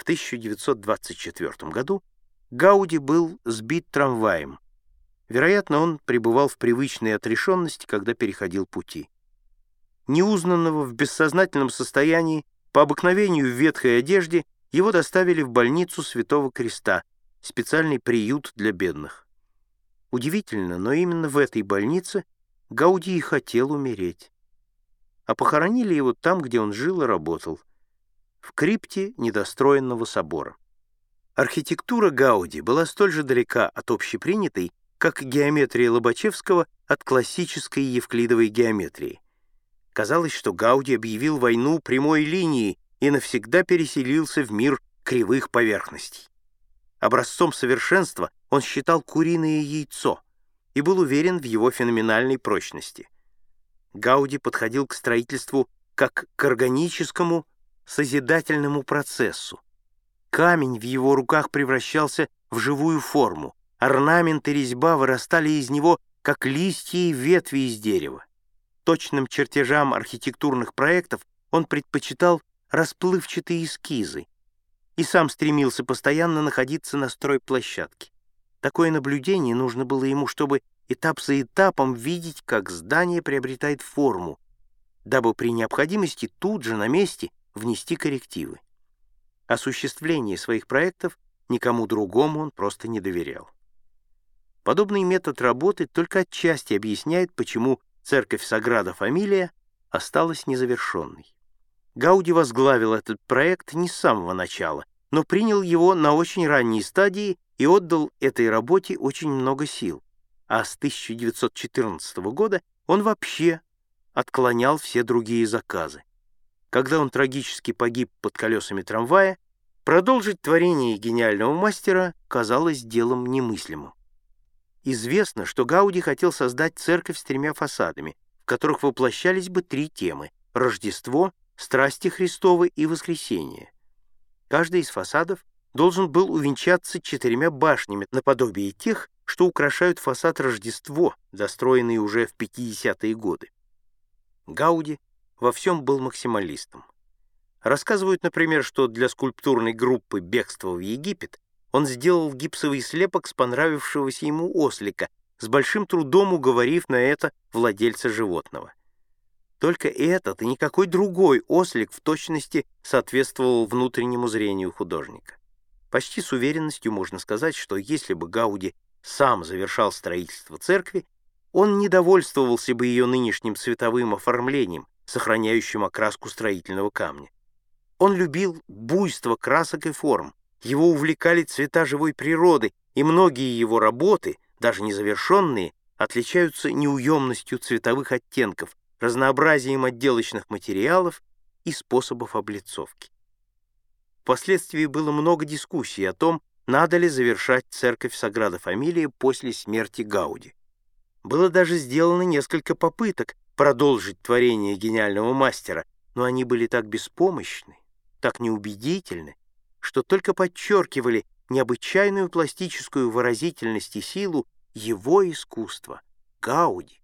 В 1924 году Гауди был сбит трамваем. Вероятно, он пребывал в привычной отрешенности, когда переходил пути. Неузнанного в бессознательном состоянии, по обыкновению в ветхой одежде, его доставили в больницу Святого Креста, специальный приют для бедных. Удивительно, но именно в этой больнице Гауди и хотел умереть. А похоронили его там, где он жил и работал, в крипте недостроенного собора. Архитектура Гауди была столь же далека от общепринятой, как геометрия Лобачевского от классической евклидовой геометрии. Казалось, что Гауди объявил войну прямой линии и навсегда переселился в мир кривых поверхностей. Образцом совершенства он считал куриное яйцо и был уверен в его феноменальной прочности. Гауди подходил к строительству как к органическому созидательному процессу. Камень в его руках превращался в живую форму, орнамент и резьба вырастали из него, как листья и ветви из дерева. Точным чертежам архитектурных проектов он предпочитал расплывчатые эскизы и сам стремился постоянно находиться на стройплощадке. Такое наблюдение нужно было ему, чтобы этап за этапом видеть, как здание приобретает форму, дабы при необходимости тут же на месте внести коррективы. Осуществление своих проектов никому другому он просто не доверял. Подобный метод работы только отчасти объясняет, почему церковь Саграда Фамилия осталась незавершенной. Гауди возглавил этот проект не с самого начала, но принял его на очень ранней стадии и отдал этой работе очень много сил, а с 1914 года он вообще отклонял все другие заказы. Когда он трагически погиб под колесами трамвая, продолжить творение гениального мастера казалось делом немыслимым. Известно, что Гауди хотел создать церковь с тремя фасадами, в которых воплощались бы три темы — Рождество, страсти Христовы и воскресение. Каждый из фасадов должен был увенчаться четырьмя башнями наподобие тех, что украшают фасад Рождество, достроенный уже в 50-е годы. Гауди во всем был максималистом. Рассказывают, например, что для скульптурной группы «Бегство в Египет» он сделал гипсовый слепок с понравившегося ему ослика, с большим трудом уговорив на это владельца животного. Только этот и никакой другой ослик в точности соответствовал внутреннему зрению художника. Почти с уверенностью можно сказать, что если бы Гауди сам завершал строительство церкви, он не довольствовался бы ее нынешним цветовым оформлением, сохраняющим окраску строительного камня. Он любил буйство красок и форм, его увлекали цвета живой природы, и многие его работы, даже незавершенные, отличаются неуемностью цветовых оттенков, разнообразием отделочных материалов и способов облицовки. Впоследствии было много дискуссий о том, надо ли завершать церковь Саграда Фамилия после смерти Гауди. Было даже сделано несколько попыток продолжить творение гениального мастера, но они были так беспомощны, так неубедительны, что только подчеркивали необычайную пластическую выразительность и силу его искусства, Гауди.